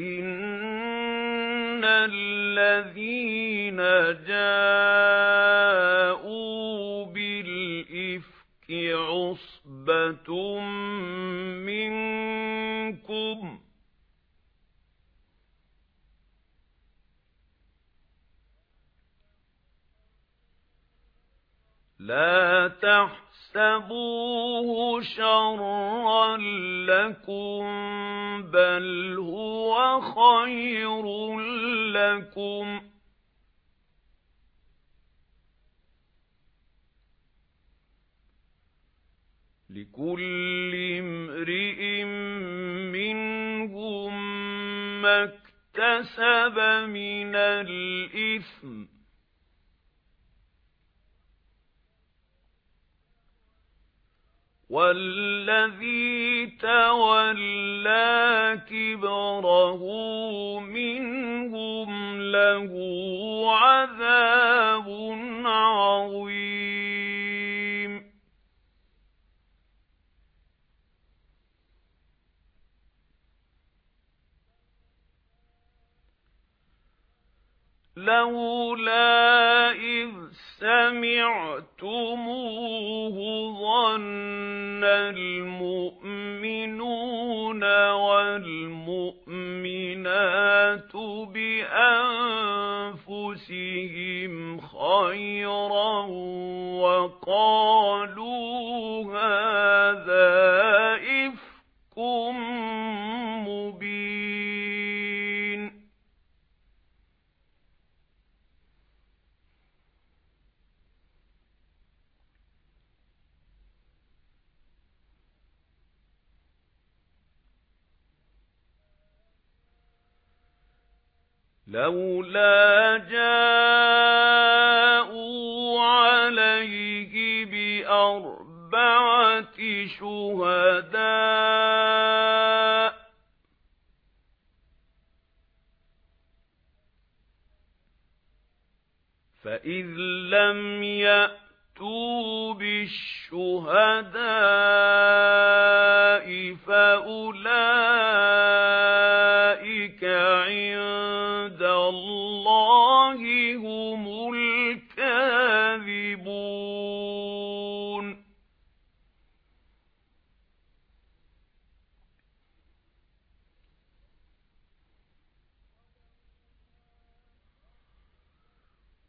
إِنَّ الَّذِينَ جَاءُوا لَا تَحْسَبُوهُ شَرًّا لَكُمْ بَلْ هُوَ خَيْرٌ لَكُمْ. لِكُلِّ امْرِئٍ مِنْهُمْ مَا اكْتَسَبَ مِنَ الْإِثْمِ وَالَّذِي تَوَلَّى كِبْرَهُ مِنْهُمْ لَهُ عَذَابٌ عَظِيمٌ. لَوْلَا إِذْ سَمِعْتُمُوهُ ظَنَّ الْمُؤْمِنُونَ وَالْمُؤْمِنَاتُ بِأَنفُسِهِمْ خَيْرًا وَقَالُوا هَذَا لَوْلَا جَاءُوا عَلَيْهِ بِأَرْبَعَةِ شُهَدَاءَ فَإِذْ لَمْ يَأْتُوا بِالشُّهَدَاءِ فَأُولَئِكَ عِندَ اللَّهِ هُمُ الْكَاذِبُونَ.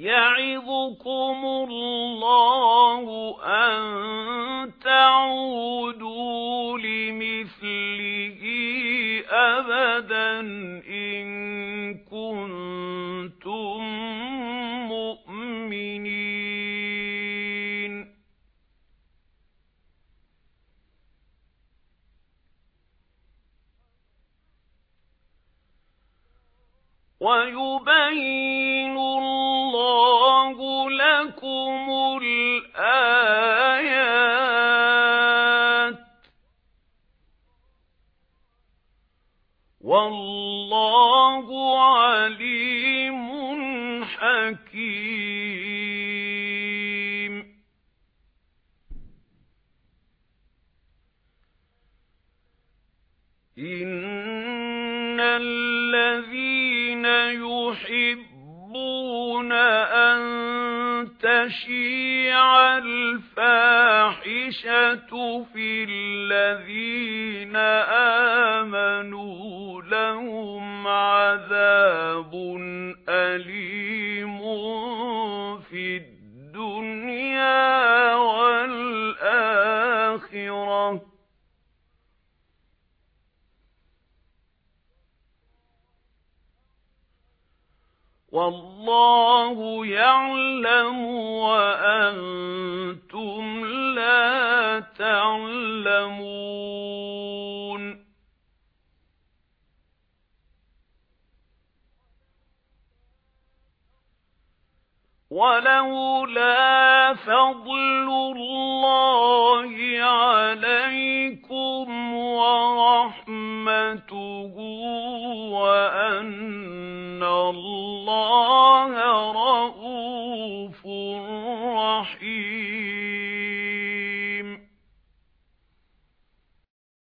يَعِظُكُمُ اللَّهُ أَن تَعُودُوا لِمِثْلِهِ أبدا إن كنتم مؤمنين. ويبين والله عليم حكيم. إن الذين يحبون أن تشيع الفاحشة في الذين آمنوا عذاب أليم في الدنيا والآخرة والله يعلم وأنتم لا تعلمون ولولا فضل الله عليكم ورحمته وأن الله